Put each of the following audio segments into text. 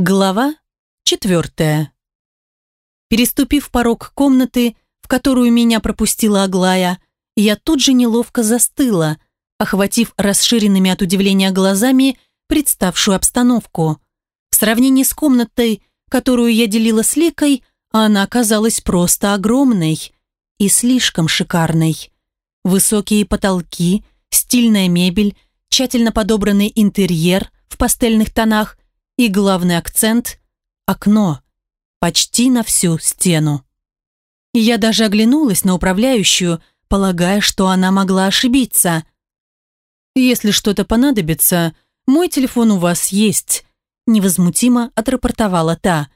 Глава четвертая. Переступив порог комнаты, в которую меня пропустила Аглая, я тут же неловко застыла, охватив расширенными от удивления глазами представшую обстановку. В сравнении с комнатой, которую я делила с Ликой, она оказалась просто огромной и слишком шикарной. Высокие потолки, стильная мебель, тщательно подобранный интерьер в пастельных тонах и главный акцент – окно, почти на всю стену. Я даже оглянулась на управляющую, полагая, что она могла ошибиться. «Если что-то понадобится, мой телефон у вас есть», – невозмутимо отрапортовала та.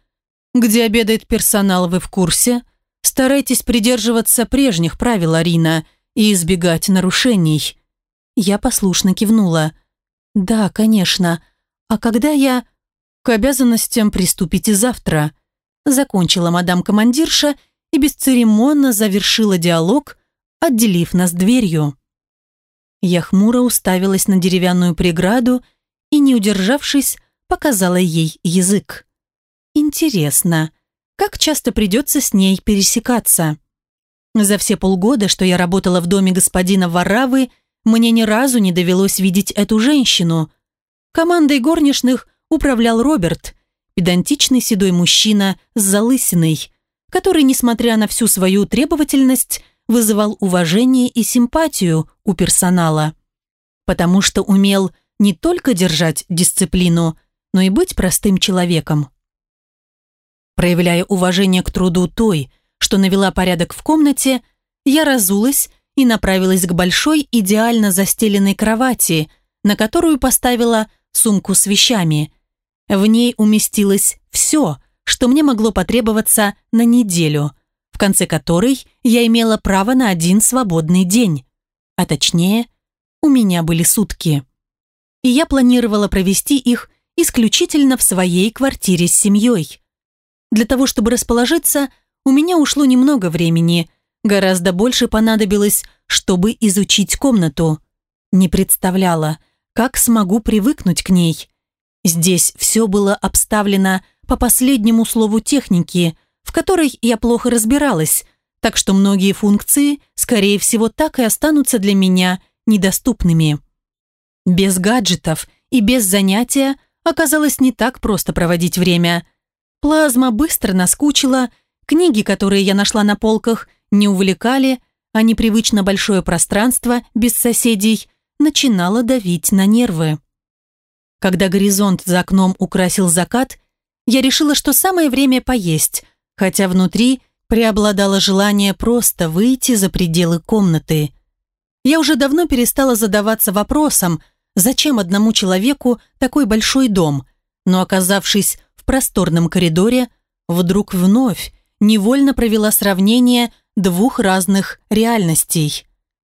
«Где обедает персонал, вы в курсе? Старайтесь придерживаться прежних правил, Арина, и избегать нарушений». Я послушно кивнула. «Да, конечно. А когда я...» К обязанностям приступите завтра», закончила мадам-командирша и бесцеремонно завершила диалог, отделив нас дверью. Я хмуро уставилась на деревянную преграду и, не удержавшись, показала ей язык. Интересно, как часто придется с ней пересекаться? За все полгода, что я работала в доме господина Варавы, мне ни разу не довелось видеть эту женщину. Командой горничных управлял Роберт, педантичный седой мужчина с залысиной, который, несмотря на всю свою требовательность, вызывал уважение и симпатию у персонала. Потому что умел не только держать дисциплину, но и быть простым человеком. Проявляя уважение к труду той, что навела порядок в комнате, я разулась и направилась к большой идеально застеленной кровати, на которую поставила сумку с вещами, в ней уместилось все, что мне могло потребоваться на неделю, в конце которой я имела право на один свободный день. А точнее, у меня были сутки. И я планировала провести их исключительно в своей квартире с семьей. Для того, чтобы расположиться, у меня ушло немного времени, гораздо больше понадобилось, чтобы изучить комнату. Не представляла, как смогу привыкнуть к ней. Здесь все было обставлено по последнему слову техники, в которой я плохо разбиралась, так что многие функции, скорее всего, так и останутся для меня недоступными. Без гаджетов и без занятия оказалось не так просто проводить время. Плазма быстро наскучила, книги, которые я нашла на полках, не увлекали, а непривычно большое пространство без соседей начинало давить на нервы. Когда горизонт за окном украсил закат, я решила, что самое время поесть, хотя внутри преобладало желание просто выйти за пределы комнаты. Я уже давно перестала задаваться вопросом, зачем одному человеку такой большой дом, но оказавшись в просторном коридоре, вдруг вновь невольно провела сравнение двух разных реальностей.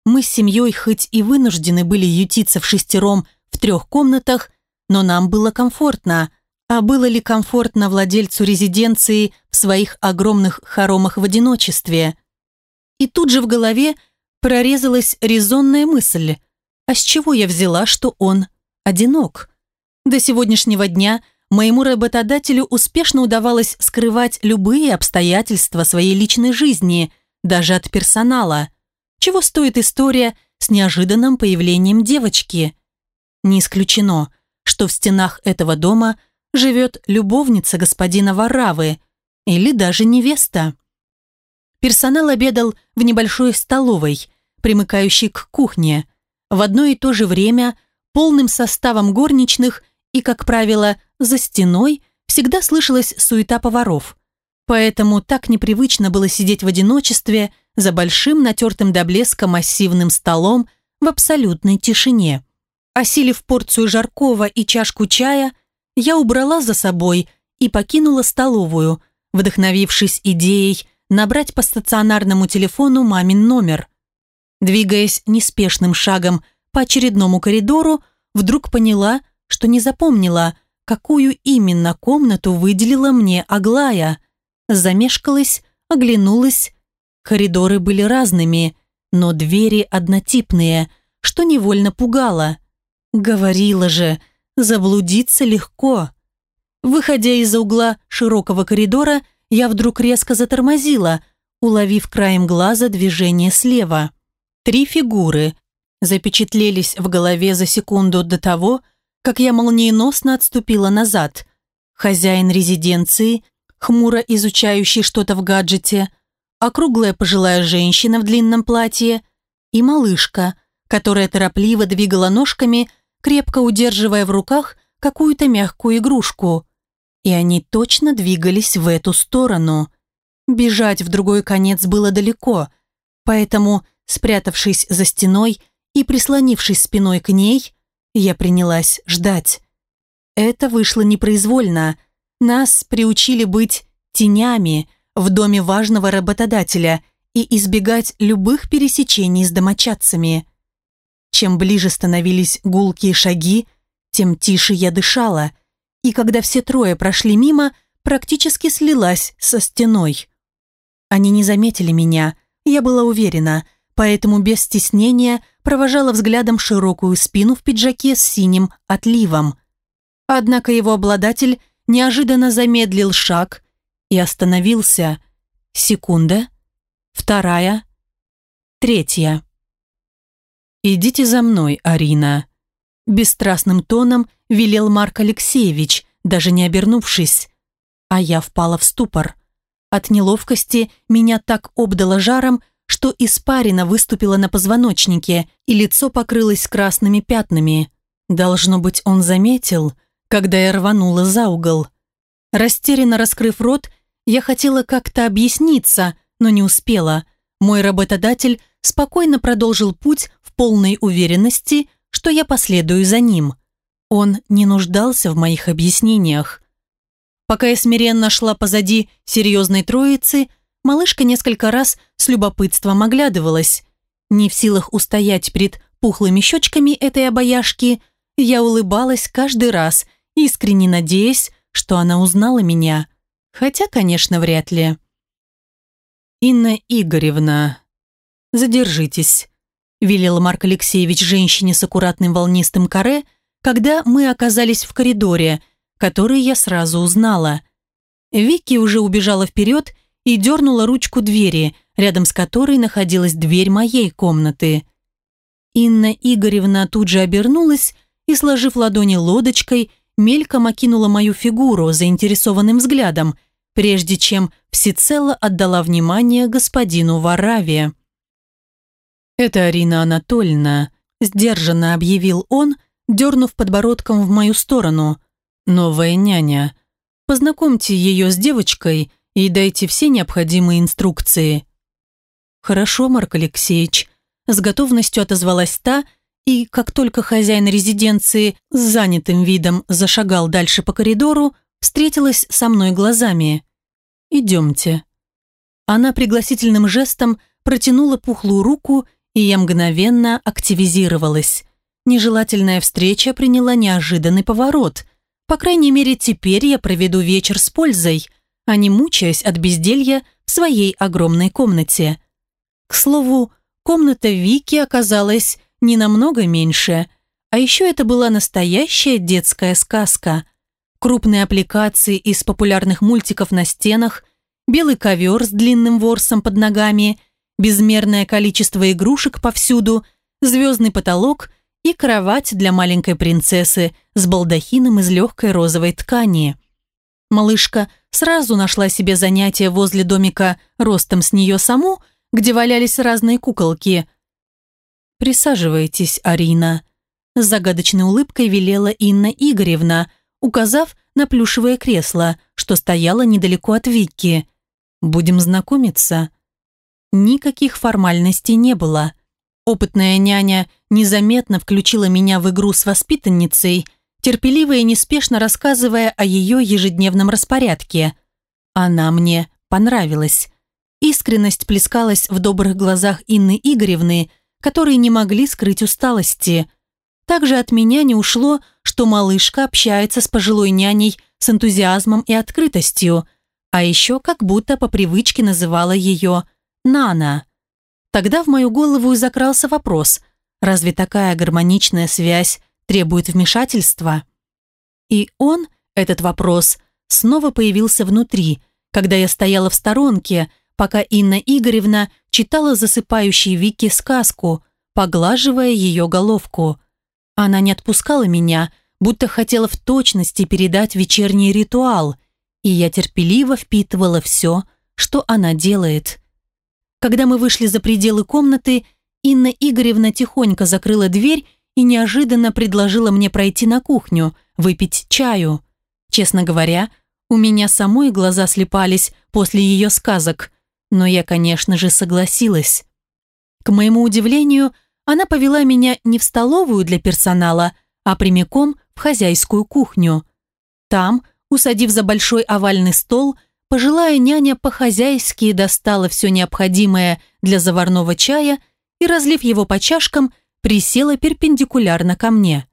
Мы с семьей хоть и вынуждены были ютиться в шестером в трех комнатах, но нам было комфортно. А было ли комфортно владельцу резиденции в своих огромных хоромах в одиночестве? И тут же в голове прорезалась резонная мысль. А с чего я взяла, что он одинок? До сегодняшнего дня моему работодателю успешно удавалось скрывать любые обстоятельства своей личной жизни, даже от персонала. Чего стоит история с неожиданным появлением девочки? Не исключено – что в стенах этого дома живет любовница господина Варавы или даже невеста. Персонал обедал в небольшой столовой, примыкающей к кухне, в одно и то же время полным составом горничных и, как правило, за стеной всегда слышалась суета поваров. Поэтому так непривычно было сидеть в одиночестве за большим натертым до блеска массивным столом в абсолютной тишине. Осилив порцию жаркого и чашку чая, я убрала за собой и покинула столовую, вдохновившись идеей набрать по стационарному телефону мамин номер. Двигаясь неспешным шагом по очередному коридору, вдруг поняла, что не запомнила, какую именно комнату выделила мне Аглая. Замешкалась, оглянулась. Коридоры были разными, но двери однотипные, что невольно пугало – Говорила же, заблудиться легко. Выходя из-за угла широкого коридора, я вдруг резко затормозила, уловив краем глаза движение слева. Три фигуры запечатлелись в голове за секунду до того, как я молниеносно отступила назад. Хозяин резиденции, хмуро изучающий что-то в гаджете, округлая пожилая женщина в длинном платье и малышка, которая торопливо двигала ножками, крепко удерживая в руках какую-то мягкую игрушку. И они точно двигались в эту сторону. Бежать в другой конец было далеко, поэтому, спрятавшись за стеной и прислонившись спиной к ней, я принялась ждать. Это вышло непроизвольно. Нас приучили быть тенями в доме важного работодателя и избегать любых пересечений с домочадцами. Чем ближе становились гулкие шаги, тем тише я дышала, и когда все трое прошли мимо, практически слилась со стеной. Они не заметили меня, я была уверена, поэтому без стеснения провожала взглядом широкую спину в пиджаке с синим отливом. Однако его обладатель неожиданно замедлил шаг и остановился. Секунда, вторая, третья. «Идите за мной, Арина», – бесстрастным тоном велел Марк Алексеевич, даже не обернувшись. А я впала в ступор. От неловкости меня так обдало жаром, что испарина выступила на позвоночнике, и лицо покрылось красными пятнами. Должно быть, он заметил, когда я рванула за угол. Растерянно раскрыв рот, я хотела как-то объясниться, но не успела. Мой работодатель спокойно продолжил путь полной уверенности, что я последую за ним. Он не нуждался в моих объяснениях. Пока я смиренно шла позади серьезной троицы, малышка несколько раз с любопытством оглядывалась. Не в силах устоять перед пухлыми щечками этой обаяшки, я улыбалась каждый раз, искренне надеясь, что она узнала меня. Хотя, конечно, вряд ли. «Инна Игоревна, задержитесь», – велел Марк Алексеевич женщине с аккуратным волнистым каре, когда мы оказались в коридоре, который я сразу узнала. Вики уже убежала вперед и дернула ручку двери, рядом с которой находилась дверь моей комнаты. Инна Игоревна тут же обернулась и, сложив ладони лодочкой, мельком окинула мою фигуру заинтересованным взглядом, прежде чем всецело отдала внимание господину Вараве. «Это Арина Анатольевна», – сдержанно объявил он, дернув подбородком в мою сторону. «Новая няня. Познакомьте ее с девочкой и дайте все необходимые инструкции». «Хорошо, Марк Алексеевич», – с готовностью отозвалась та, и как только хозяин резиденции с занятым видом зашагал дальше по коридору, встретилась со мной глазами. «Идемте». Она пригласительным жестом протянула пухлую руку, и я мгновенно активизировалась. Нежелательная встреча приняла неожиданный поворот. По крайней мере, теперь я проведу вечер с пользой, а не мучаясь от безделья в своей огромной комнате. К слову, комната Вики оказалась не намного меньше, а еще это была настоящая детская сказка. Крупные аппликации из популярных мультиков на стенах, белый ковер с длинным ворсом под ногами, безмерное количество игрушек повсюду, звездный потолок и кровать для маленькой принцессы с балдахином из легкой розовой ткани. Малышка сразу нашла себе занятие возле домика ростом с нее саму, где валялись разные куколки. «Присаживайтесь, Арина», – загадочной улыбкой велела Инна Игоревна, указав на плюшевое кресло, что стояло недалеко от Вики. «Будем знакомиться». Никаких формальностей не было. Опытная няня незаметно включила меня в игру с воспитанницей, терпеливо и неспешно рассказывая о ее ежедневном распорядке. Она мне понравилась. Искренность плескалась в добрых глазах Инны Игоревны, которые не могли скрыть усталости. Также от меня не ушло, что малышка общается с пожилой няней с энтузиазмом и открытостью, а еще как будто по привычке называла ее Нана. Тогда в мою голову и закрался вопрос, разве такая гармоничная связь требует вмешательства? И он Этот вопрос снова появился внутри, когда я стояла в сторонке, пока Инна Игоревна читала засыпающей Вике сказку, поглаживая ее головку. Она не отпускала меня, будто хотела в точности передать вечерний ритуал, и я терпеливо впитывала все, что она делает. Когда мы вышли за пределы комнаты, Инна Игоревна тихонько закрыла дверь и неожиданно предложила мне пройти на кухню, выпить чаю. Честно говоря, у меня самой глаза слепались после ее сказок, но я, конечно же, согласилась. К моему удивлению, она повела меня не в столовую для персонала, а прямиком в хозяйскую кухню. Там, усадив за большой овальный стол, пожилая няня по-хозяйски достала все необходимое для заварного чая и, разлив его по чашкам, присела перпендикулярно ко мне.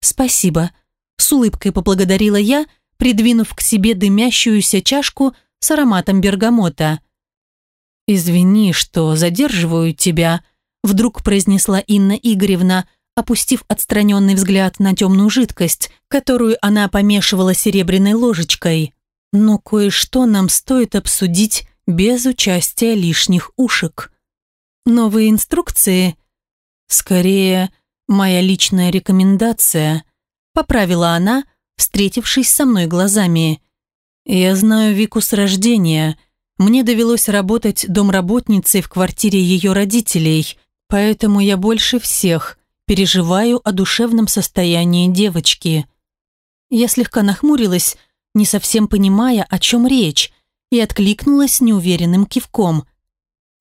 «Спасибо», — с улыбкой поблагодарила я, придвинув к себе дымящуюся чашку с ароматом бергамота. «Извини, что задерживаю тебя», — вдруг произнесла Инна Игоревна, опустив отстраненный взгляд на темную жидкость, которую она помешивала серебряной ложечкой. «Но кое-что нам стоит обсудить без участия лишних ушек. Новые инструкции? Скорее, моя личная рекомендация», — поправила она, встретившись со мной глазами. «Я знаю Вику с рождения», — мне довелось работать домработницей в квартире ее родителей, поэтому я больше всех переживаю о душевном состоянии девочки. Я слегка нахмурилась, не совсем понимая, о чем речь, и откликнулась неуверенным кивком.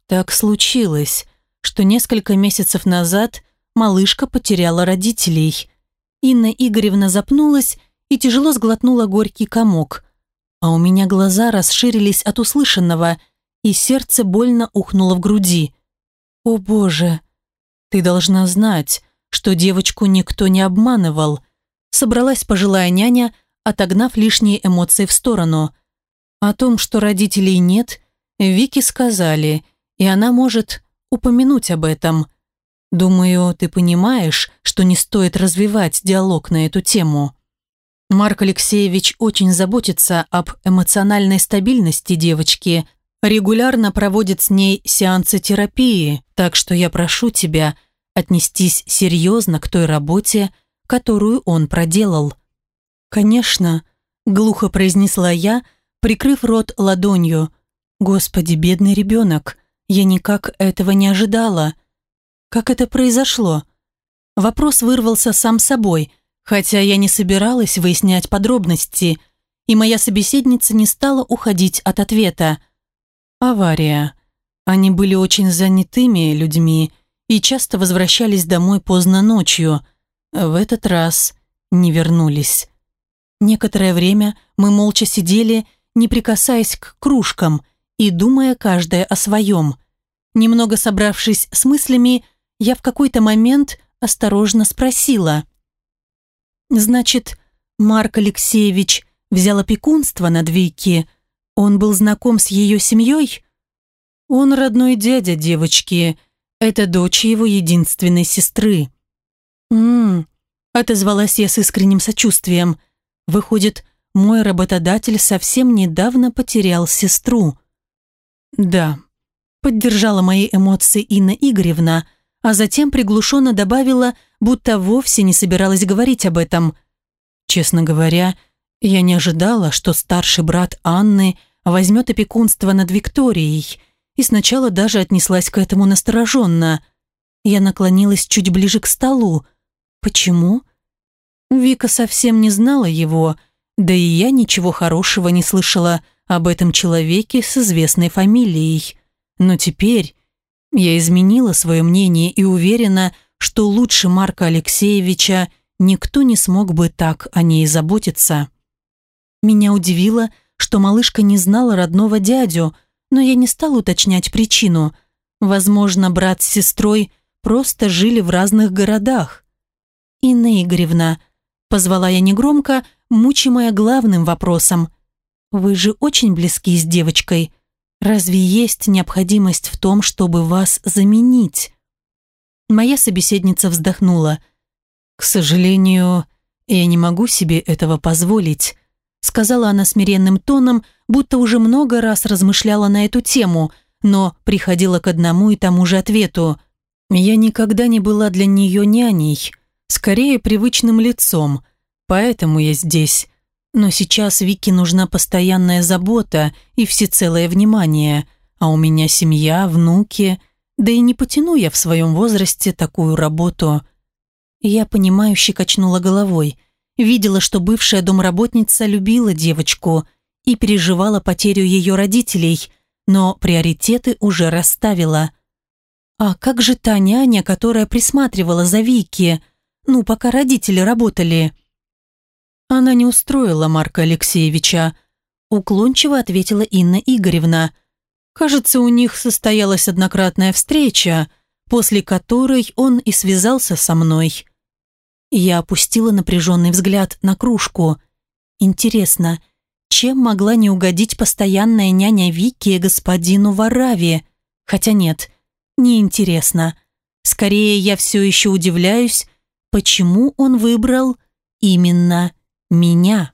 Так случилось, что несколько месяцев назад малышка потеряла родителей. Инна Игоревна запнулась и тяжело сглотнула горький комок – а у меня глаза расширились от услышанного, и сердце больно ухнуло в груди. «О боже! Ты должна знать, что девочку никто не обманывал», собралась пожилая няня, отогнав лишние эмоции в сторону. О том, что родителей нет, Вики сказали, и она может упомянуть об этом. Думаю, ты понимаешь, что не стоит развивать диалог на эту тему. Марк Алексеевич очень заботится об эмоциональной стабильности девочки, регулярно проводит с ней сеансы терапии, так что я прошу тебя отнестись серьезно к той работе, которую он проделал. «Конечно», — глухо произнесла я, прикрыв рот ладонью. «Господи, бедный ребенок, я никак этого не ожидала. Как это произошло?» Вопрос вырвался сам собой — Хотя я не собиралась выяснять подробности, и моя собеседница не стала уходить от ответа. Авария. Они были очень занятыми людьми и часто возвращались домой поздно ночью. В этот раз не вернулись. Некоторое время мы молча сидели, не прикасаясь к кружкам и думая каждая о своем. Немного собравшись с мыслями, я в какой-то момент осторожно спросила – Значит, Марк Алексеевич взял опекунство над Вики. Он был знаком с ее семьей? Он родной дядя девочки. Это дочь его единственной сестры. «М-м-м», отозвалась я с искренним сочувствием. Выходит, мой работодатель совсем недавно потерял сестру. Да, поддержала мои эмоции Инна Игоревна, а затем приглушенно добавила, будто вовсе не собиралась говорить об этом. Честно говоря, я не ожидала, что старший брат Анны возьмет опекунство над Викторией, и сначала даже отнеслась к этому настороженно. Я наклонилась чуть ближе к столу. Почему? Вика совсем не знала его, да и я ничего хорошего не слышала об этом человеке с известной фамилией. Но теперь я изменила свое мнение и уверена, что лучше Марка Алексеевича никто не смог бы так о ней заботиться. Меня удивило, что малышка не знала родного дядю, но я не стала уточнять причину. Возможно, брат с сестрой просто жили в разных городах. «Инна Игоревна», — позвала я негромко, мучимая главным вопросом. «Вы же очень близки с девочкой. Разве есть необходимость в том, чтобы вас заменить? Моя собеседница вздохнула. К сожалению, «Я не могу себе этого позволить», сказала она смиренным тоном, будто уже много раз размышляла на эту тему, но приходила к одному и тому же ответу. «Я никогда не была для нее няней, скорее привычным лицом, поэтому я здесь. Но сейчас Вике нужна постоянная забота и всецелое внимание, а у меня семья, внуки, да и не потяну я в своем возрасте такую работу». Я понимающе качнула головой, видела, что бывшая домработница любила девочку и переживала потерю ее родителей, но приоритеты уже расставила. А как же та няня, которая присматривала за Вики, ну, пока родители работали? Она не устроила Марка Алексеевича, уклончиво ответила Инна Игоревна. Кажется, у них состоялась однократная встреча, после которой он и связался со мной. Я опустила напряженный взгляд на кружку. Интересно, чем могла не угодить постоянная няня Вики господину Вараве? Хотя нет, не интересно. Скорее, я все еще удивляюсь, почему он выбрал именно меня.